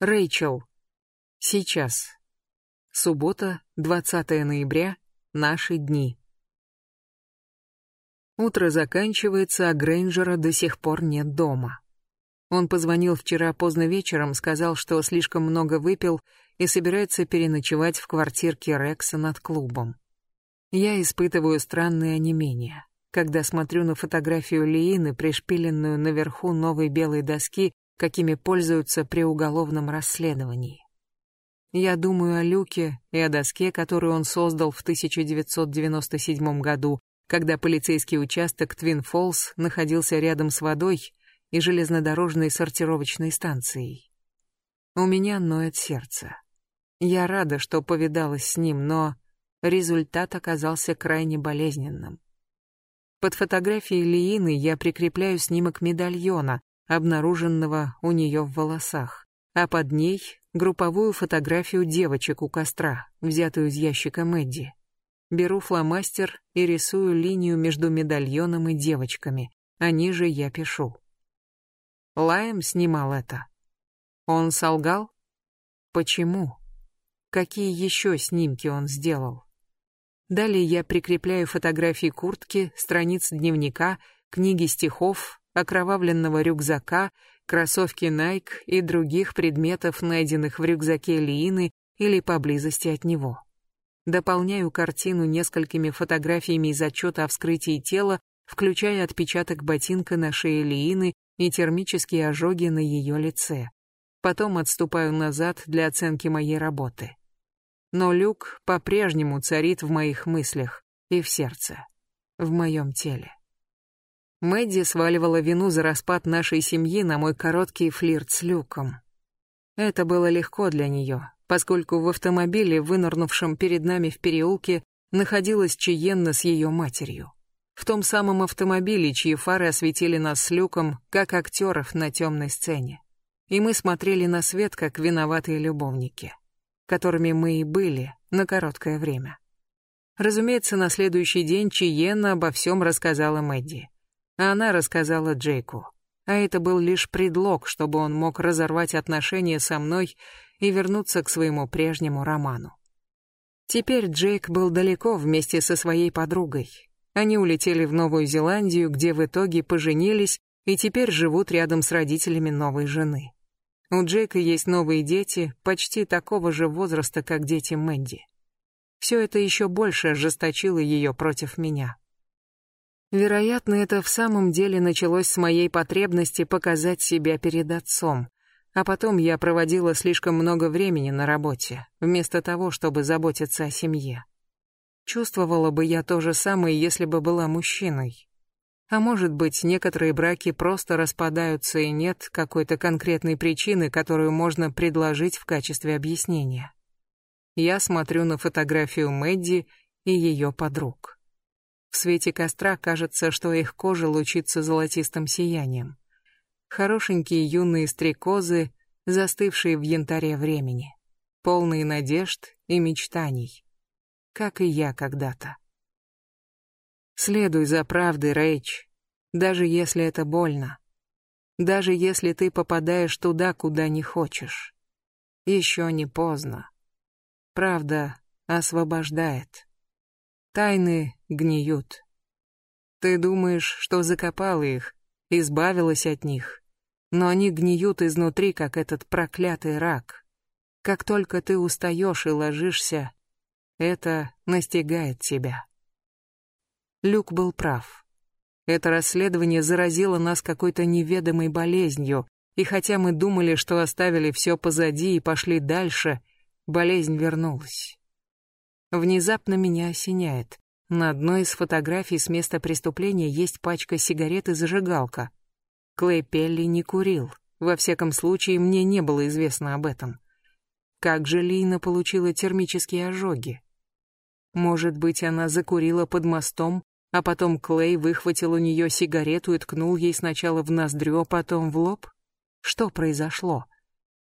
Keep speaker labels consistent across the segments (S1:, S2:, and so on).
S1: Рэйчел. Сейчас. Суббота, 20 ноября, наши дни. Утро заканчивается, а Грейнджера до сих пор нет дома. Он позвонил вчера поздно вечером, сказал, что слишком много выпил и собирается переночевать в квартирке Рекса над клубом. Я испытываю странное онемение, когда смотрю на фотографию Лиины, пришпиленную наверху новой белой доски, какими пользуются при уголовном расследовании. Я думаю о Люке и о доске, которую он создал в 1997 году, когда полицейский участок Твин Фолс находился рядом с водой и железнодорожной сортировочной станцией. У меня ноет сердце. Я рада, что повидалась с ним, но результат оказался крайне болезненным. Под фотографией Лиины я прикрепляю снимок медальона, обнаруженного у нее в волосах, а под ней групповую фотографию девочек у костра, взятую из ящика Мэдди. Беру фломастер и рисую линию между медальоном и девочками, а ниже я пишу. Лайм снимал это. Он солгал? Почему? Какие еще снимки он сделал? Далее я прикрепляю фотографии куртки, страниц дневника, книги стихов, окровавленного рюкзака, кроссовки Nike и других предметов, найденных в рюкзаке Лиины или поблизости от него. Дополняю картину несколькими фотографиями из отчета о вскрытии тела, включая отпечаток ботинка на шее Лиины и термические ожоги на ее лице. Потом отступаю назад для оценки моей работы. Но Люк по-прежнему царит в моих мыслях и в сердце, в моем теле. Мэдди сваливала вину за распад нашей семьи на мой короткий флирт с Люком. Это было легко для нее, поскольку в автомобиле, вынырнувшем перед нами в переулке, находилась Чиенна с ее матерью в том самом автомобиле, чьи фары осветили нас с люком, как актеров на темной сцене. И мы смотрели на свет, как виноватые любовники, которыми мы и были на короткое время. Разумеется, на следующий день Чиена обо всем рассказала Мэдди, она рассказала Джейку. А это был лишь предлог, чтобы он мог разорвать отношения со мной и вернуться к своему прежнему роману. Теперь Джейк был далеко вместе со своей подругой, они улетели в Новую Зеландию, где в итоге поженились и теперь живут рядом с родителями новой жены. У Джейка есть новые дети, почти такого же возраста, как дети Мэдди. Все это еще больше ожесточило ее против меня. Вероятно, это в самом деле началось с моей потребности показать себя перед отцом, а потом я проводила слишком много времени на работе, вместо того, чтобы заботиться о семье. Чувствовала бы я то же самое, если бы была мужчиной. А может быть, некоторые браки просто распадаются и нет какой-то конкретной причины, которую можно предложить в качестве объяснения. Я смотрю на фотографию Мэдди и ее подруг. В свете костра кажется, что их кожа лучится золотистым сиянием. Хорошенькие юные стрекозы, застывшие в янтаре времени, полные надежд и мечтаний как и я когда-то. Следуй за правдой, Рэйч, даже если это больно. Даже если ты попадаешь туда, куда не хочешь. Еще не поздно. Правда освобождает. Тайны гниют. Ты думаешь, что закопала их, избавилась от них, но они гниют изнутри, как этот проклятый рак. Как только ты устаешь и ложишься, это настигает тебя. Люк был прав. Это расследование заразило нас какой-то неведомой болезнью, и хотя мы думали, что оставили все позади и пошли дальше, болезнь вернулась. Внезапно меня осеняет. На одной из фотографий с места преступления есть пачка сигарет и зажигалка. Клей Пелли не курил. Во всяком случае, мне не было известно об этом. Как же Лина получила термические ожоги? Может быть, она закурила под мостом, а потом Клей выхватил у нее сигарету и ткнул ей сначала в ноздрю, а потом в лоб? Что произошло?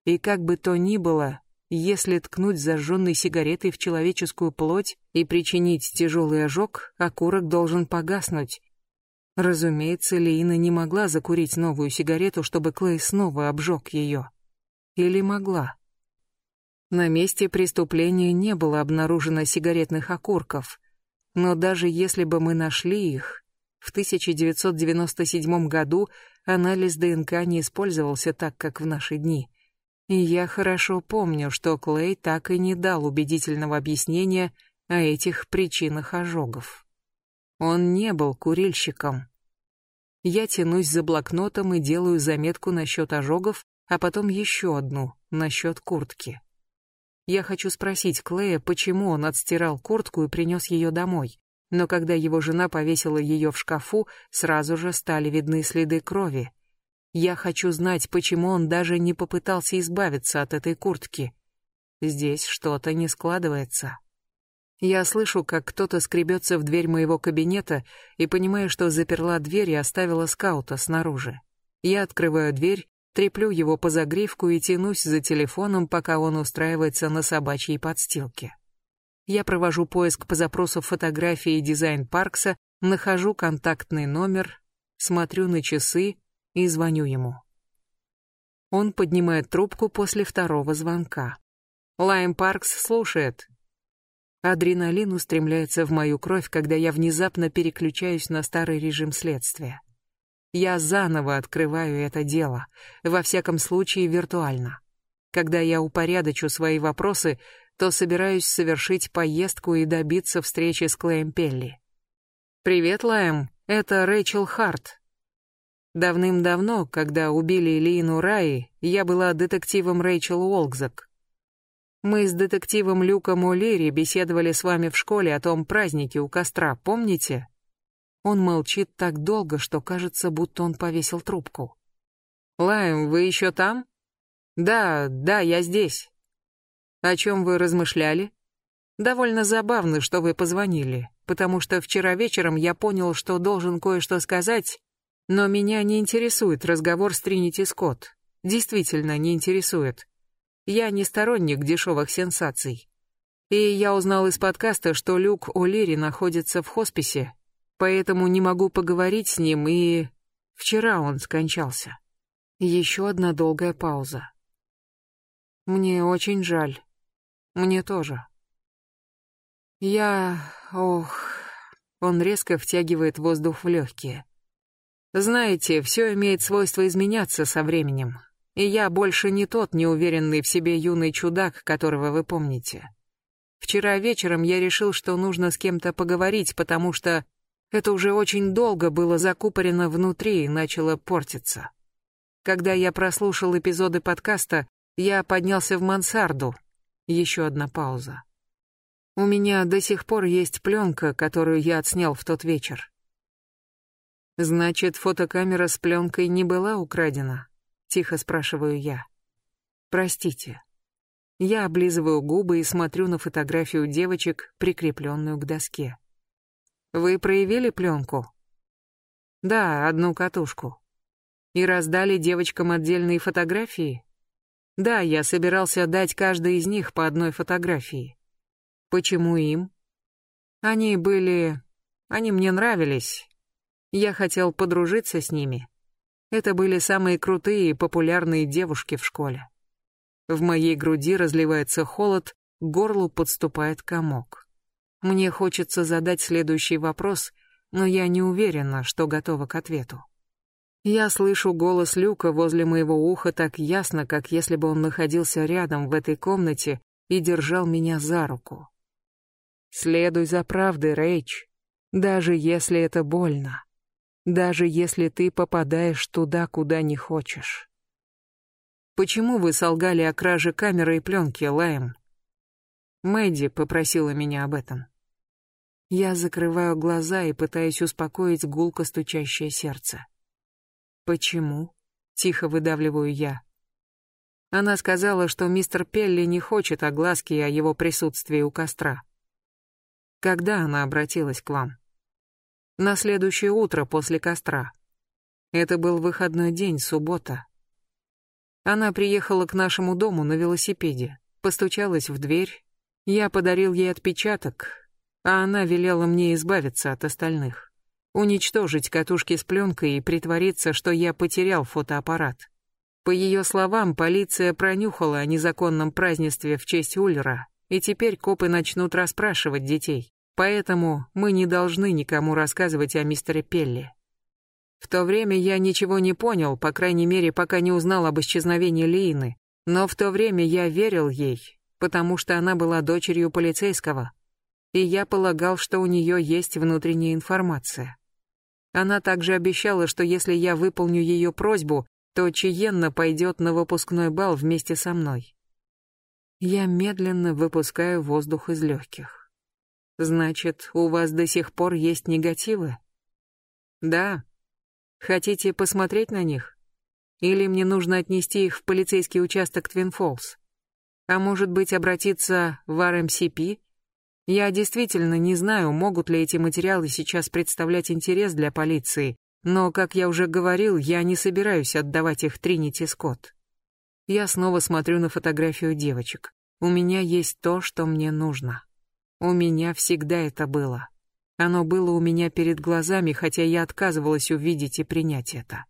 S1: И как бы то ни было, если ткнуть зажженной сигаретой в человеческую плоть и причинить тяжелый ожог, окурок должен погаснуть. Разумеется, Лина не могла закурить новую сигарету, чтобы Клей снова обжег ее. Или могла? На месте преступления не было обнаружено сигаретных окурков, но даже если бы мы нашли их, в 1997 году анализ ДНК не использовался так, как в наши дни. И я хорошо помню, что Клей так и не дал убедительного объяснения о этих причинах ожогов. Он не был курильщиком. Я тянусь за блокнотом и делаю заметку насчет ожогов, а потом еще одну, насчет куртки. Я хочу спросить Клея, почему он отстирал куртку и принес ее домой но когда его жена повесила ее в шкафу, сразу же стали видны следы крови. Я хочу знать, почему он даже не попытался избавиться от этой куртки. Здесь что-то не складывается. Я слышу, как кто-то скребется в дверь моего кабинета и понимаю, что заперла дверь и оставила скаута снаружи. Я открываю дверь, треплю его по загривку и тянусь за телефоном, пока он устраивается на собачьей подстилке. Я провожу поиск по запросу фотографии и дизайн Паркса, нахожу контактный номер, смотрю на часы и звоню ему. Он поднимает трубку после второго звонка. Лайм Паркс слушает. Адреналин устремляется в мою кровь, когда я внезапно переключаюсь на старый режим следствия. Я заново открываю это дело, во всяком случае виртуально. Когда я упорядочу свои вопросы, то собираюсь совершить поездку и добиться встречи с Клеем Пелли. «Привет, Лайм, это Рэйчел Харт». Давным-давно, когда убили Лину Раи, я была детективом Рэйчел Уолкзак. Мы с детективом Люком О'Лири беседовали с вами в школе о том празднике у костра, помните? Он молчит так долго, что кажется, будто он повесил трубку. «Лайм, вы еще там?» «Да, да, я здесь». О чем вы размышляли? Довольно забавно, что вы позвонили, потому что вчера вечером я понял, что должен кое-что сказать, но меня не интересует разговор с Тринити Скотт. Действительно не интересует. Я не сторонник дешевых сенсаций. И я узнал из подкаста, что Люк О'Лири находится в хосписе, поэтому не могу поговорить с ним, и... Вчера он скончался. Еще одна долгая пауза. Мне очень жаль. Мне тоже. Я... ох... Он резко втягивает воздух в легкие. Знаете, все имеет свойство изменяться со временем. И я больше не тот неуверенный в себе юный чудак, которого вы помните. Вчера вечером я решил, что нужно с кем-то поговорить, потому что это уже очень долго было закупорено внутри и начало портиться. Когда я прослушал эпизоды подкаста, я поднялся в мансарду, еще одна пауза. У меня до сих пор есть пленка, которую я отснял в тот вечер. Значит, фотокамера с пленкой не была украдена? Тихо спрашиваю я. Простите. Я облизываю губы и смотрю на фотографию девочек, прикрепленную к доске. Вы проявили пленку? Да, одну катушку. И раздали девочкам отдельные фотографии? Да, я собирался дать каждой из них по одной фотографии. Почему им? Они были... Они мне нравились. Я хотел подружиться с ними. Это были самые крутые и популярные девушки в школе. В моей груди разливается холод, к горлу подступает комок. Мне хочется задать следующий вопрос, но я не уверена, что готова к ответу. Я слышу голос Люка возле моего уха так ясно, как если бы он находился рядом в этой комнате и держал меня за руку. Следуй за правдой, Рэйч, даже если это больно, даже если ты попадаешь туда, куда не хочешь. Почему вы солгали о краже камеры и пленки, Лайм? Мэдди попросила меня об этом. Я закрываю глаза и пытаюсь успокоить гулко стучащее сердце. Почему? Тихо выдавливаю я. Она сказала, что мистер Пелли не хочет огласки о его присутствии у костра. Когда она обратилась к вам? На следующее утро после костра. Это был выходной день, суббота. Она приехала к нашему дому на велосипеде, постучалась в дверь. Я подарил ей отпечаток, а она велела мне избавиться от остальных уничтожить катушки с пленкой и притвориться, что я потерял фотоаппарат. По ее словам, полиция пронюхала о незаконном празднестве в честь Ульра, и теперь копы начнут расспрашивать детей. Поэтому мы не должны никому рассказывать о мистере Пелли. В то время я ничего не понял, по крайней мере, пока не узнал об исчезновении Лиины. Но в то время я верил ей, потому что она была дочерью полицейского. И я полагал, что у нее есть внутренняя информация. Она также обещала, что если я выполню ее просьбу, то Чиенна пойдет на выпускной бал вместе со мной. Я медленно выпускаю воздух из легких. Значит, у вас до сих пор есть негативы? Да. Хотите посмотреть на них? Или мне нужно отнести их в полицейский участок Твин Фолс? А может быть, обратиться в РМСП? Я действительно не знаю, могут ли эти материалы сейчас представлять интерес для полиции, но, как я уже говорил, я не собираюсь отдавать их Тринити Скотт. Я снова смотрю на фотографию девочек. У меня есть то, что мне нужно. У меня всегда это было. Оно было у меня перед глазами, хотя я отказывалась увидеть и принять это.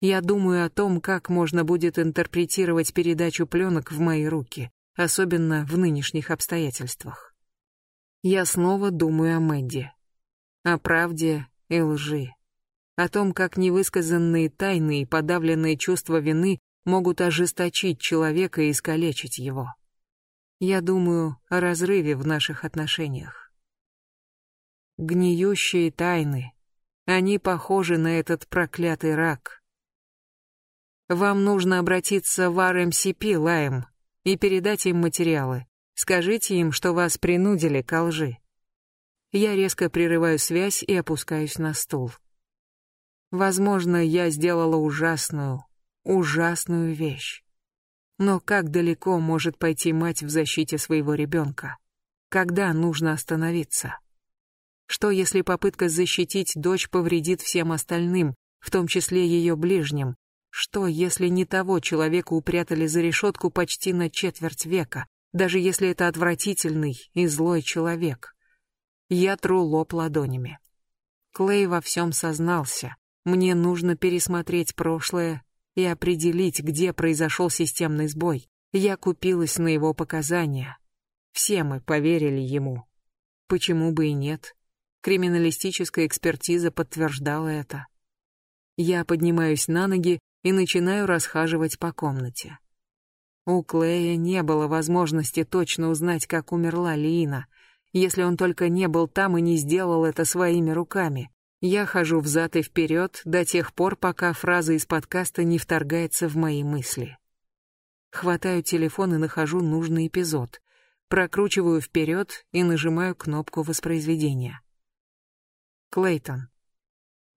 S1: Я думаю о том, как можно будет интерпретировать передачу пленок в мои руки, особенно в нынешних обстоятельствах. Я снова думаю о Мэдди, о правде и лжи, о том, как невысказанные тайны и подавленные чувства вины могут ожесточить человека и искалечить его. Я думаю о разрыве в наших отношениях. Гниющие тайны. Они похожи на этот проклятый рак. Вам нужно обратиться в РМСП, Лайм, и передать им материалы. Скажите им, что вас принудили к лжи. Я резко прерываю связь и опускаюсь на стул. Возможно, я сделала ужасную, ужасную вещь. Но как далеко может пойти мать в защите своего ребенка? Когда нужно остановиться? Что если попытка защитить дочь повредит всем остальным, в том числе ее ближним? Что если не того человека упрятали за решетку почти на четверть века, даже если это отвратительный и злой человек? Я тру лоб ладонями. Клей во всем сознался. Мне нужно пересмотреть прошлое и определить, где произошел системный сбой. Я купилась на его показания. Все мы поверили ему. Почему бы и нет? Криминалистическая экспертиза подтверждала это. Я поднимаюсь на ноги и начинаю расхаживать по комнате. У Клея не было возможности точно узнать, как умерла Лиина, если он только не был там и не сделал это своими руками. Я хожу взад и вперед до тех пор, пока фраза из подкаста не вторгается в мои мысли. Хватаю телефон и нахожу нужный эпизод. Прокручиваю вперед и нажимаю кнопку воспроизведения. Клейтон.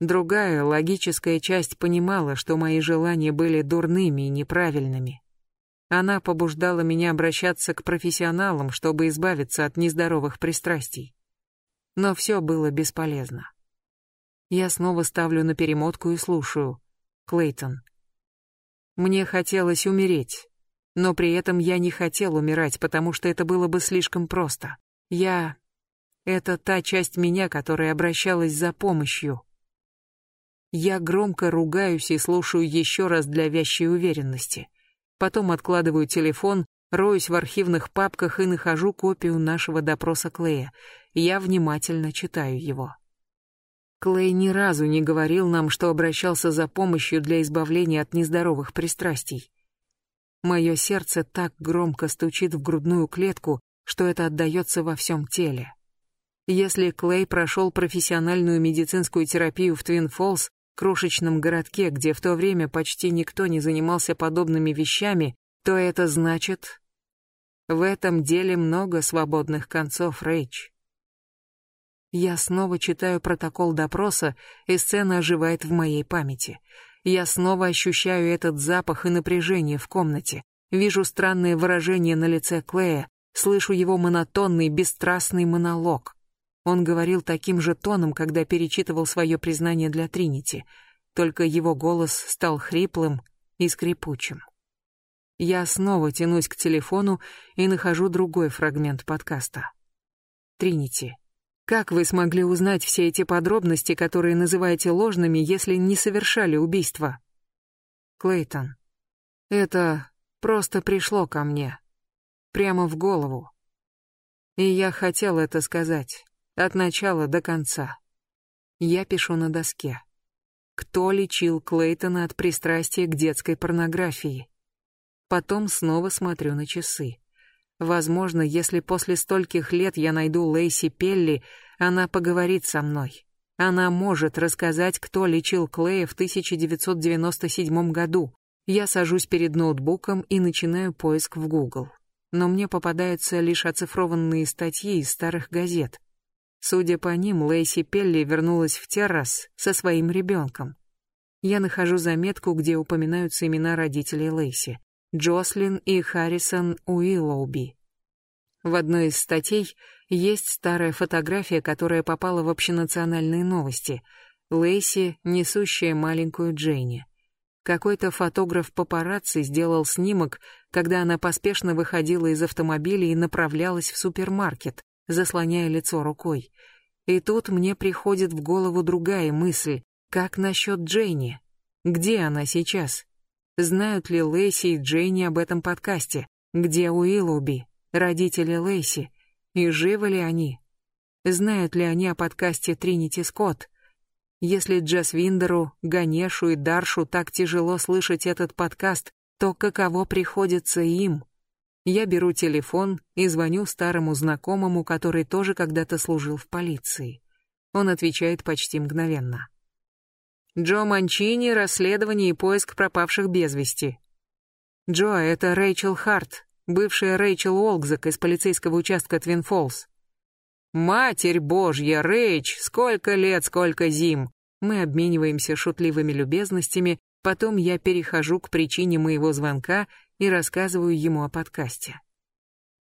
S1: Другая, логическая часть понимала, что мои желания были дурными и неправильными. Она побуждала меня обращаться к профессионалам, чтобы избавиться от нездоровых пристрастий. Но все было бесполезно. Я снова ставлю на перемотку и слушаю. Клейтон. Мне хотелось умереть, но при этом я не хотел умирать, потому что это было бы слишком просто. Я... Это та часть меня, которая обращалась за помощью. Я громко ругаюсь и слушаю еще раз для вящей уверенности. Потом откладываю телефон, роюсь в архивных папках и нахожу копию нашего допроса Клея. Я внимательно читаю его. Клей ни разу не говорил нам, что обращался за помощью для избавления от нездоровых пристрастий. Мое сердце так громко стучит в грудную клетку, что это отдается во всем теле. Если Клей прошел профессиональную медицинскую терапию в Твин Фолс, крошечном городке, где в то время почти никто не занимался подобными вещами, то это значит... В этом деле много свободных концов, Рэйч. Я снова читаю протокол допроса, и сцена оживает в моей памяти. Я снова ощущаю этот запах и напряжение в комнате. Вижу странное выражение на лице Клея, слышу его монотонный, бесстрастный монолог. Он говорил таким же тоном, когда перечитывал свое признание для Тринити, только его голос стал хриплым и скрипучим. Я снова тянусь к телефону и нахожу другой фрагмент подкаста. Тринити. Как вы смогли узнать все эти подробности, которые называете ложными, если не совершали убийства? Клейтон. Это просто пришло ко мне. Прямо в голову. И я хотел это сказать. От начала до конца. Я пишу на доске. Кто лечил Клейтона от пристрастия к детской порнографии? Потом снова смотрю на часы. Возможно, если после стольких лет я найду Лейси Пелли, она поговорит со мной. Она может рассказать, кто лечил Клея в 1997 году. Я сажусь перед ноутбуком и начинаю поиск в Google. Но мне попадаются лишь оцифрованные статьи из старых газет. Судя по ним, Лейси Пелли вернулась в террас со своим ребенком. Я нахожу заметку, где упоминаются имена родителей Лейси. Джослин и Харрисон Уиллоуби. В одной из статей есть старая фотография, которая попала в общенациональные новости. Лейси, несущая маленькую Джейни. Какой-то фотограф-папарацци сделал снимок, когда она поспешно выходила из автомобиля и направлялась в супермаркет, заслоняя лицо рукой. И тут мне приходит в голову другая мысль. Как насчет Джейни? Где она сейчас? Знают ли Лейси и Джейни об этом подкасте? Где Уиллоуби, родители Лейси? И живы ли они? Знают ли они о подкасте Тринити Скотт? Если Джесс Виндеру, Ганешу и Даршу так тяжело слышать этот подкаст, то каково приходится им? Я беру телефон и звоню старому знакомому, который тоже когда-то служил в полиции. Он отвечает почти мгновенно. Джо Манчини, расследование и поиск пропавших без вести. Джо, это Рэйчел Харт, бывшая Рэйчел Уолкзак из полицейского участка Твин Фоллс. Матерь Божья, Рэйч, сколько лет, сколько зим. Мы обмениваемся шутливыми любезностями, потом я перехожу к причине моего звонка и рассказываю ему о подкасте.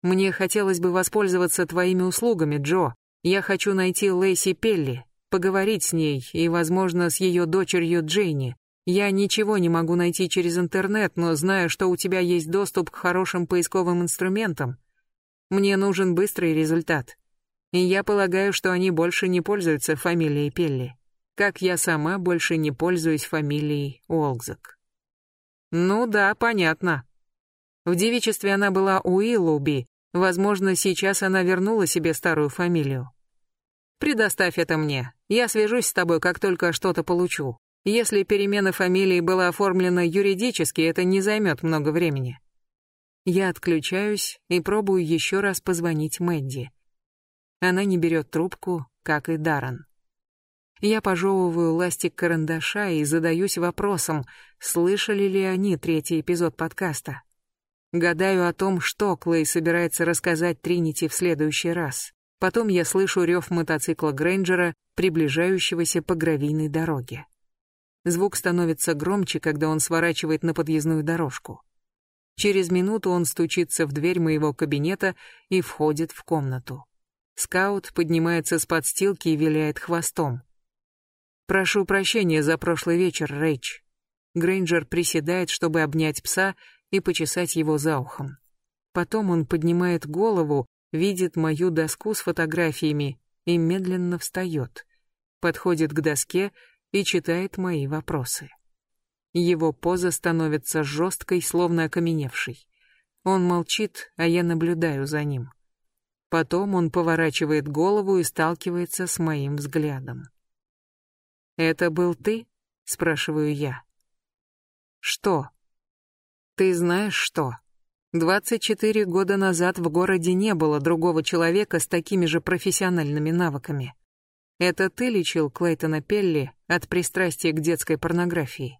S1: Мне хотелось бы воспользоваться твоими услугами, Джо. Я хочу найти Лейси Пелли, поговорить с ней и, возможно, с ее дочерью Джейни. Я ничего не могу найти через интернет, но знаю, что у тебя есть доступ к хорошим поисковым инструментам. Мне нужен быстрый результат. И я полагаю, что они больше не пользуются фамилией Пелли. Как я сама больше не пользуюсь фамилией Уолкзак. Ну да, понятно. В девичестве она была Уиллоуби, возможно, сейчас она вернула себе старую фамилию. Предоставь это мне. Я свяжусь с тобой, как только что-то получу. Если перемена фамилии была оформлена юридически, это не займет много времени. Я отключаюсь и пробую еще раз позвонить Мэдди. Она не берет трубку, как и Даррен. Я пожевываю ластик карандаша и задаюсь вопросом, слышали ли они третий эпизод подкаста. Гадаю о том, что Клей собирается рассказать Тринити в следующий раз. Потом я слышу рев мотоцикла Грейнджера, приближающегося по гравийной дороге. Звук становится громче, когда он сворачивает на подъездную дорожку. Через минуту он стучится в дверь моего кабинета и входит в комнату. Скаут поднимается с подстилки и виляет хвостом. «Прошу прощения за прошлый вечер, Рэйч». Грейнджер приседает, чтобы обнять пса и почесать его за ухом. Потом он поднимает голову видит мою доску с фотографиями и медленно встает, подходит к доске и читает мои вопросы. Его поза становится жесткой, словно окаменевшей. Он молчит, а я наблюдаю за ним. Потом он поворачивает голову и сталкивается с моим взглядом. «Это был ты?» — спрашиваю я. «Что?» «Ты знаешь что?» 24 года назад в городе не было другого человека с такими же профессиональными навыками. Это ты лечил Клейтона Пелли от пристрастия к детской порнографии?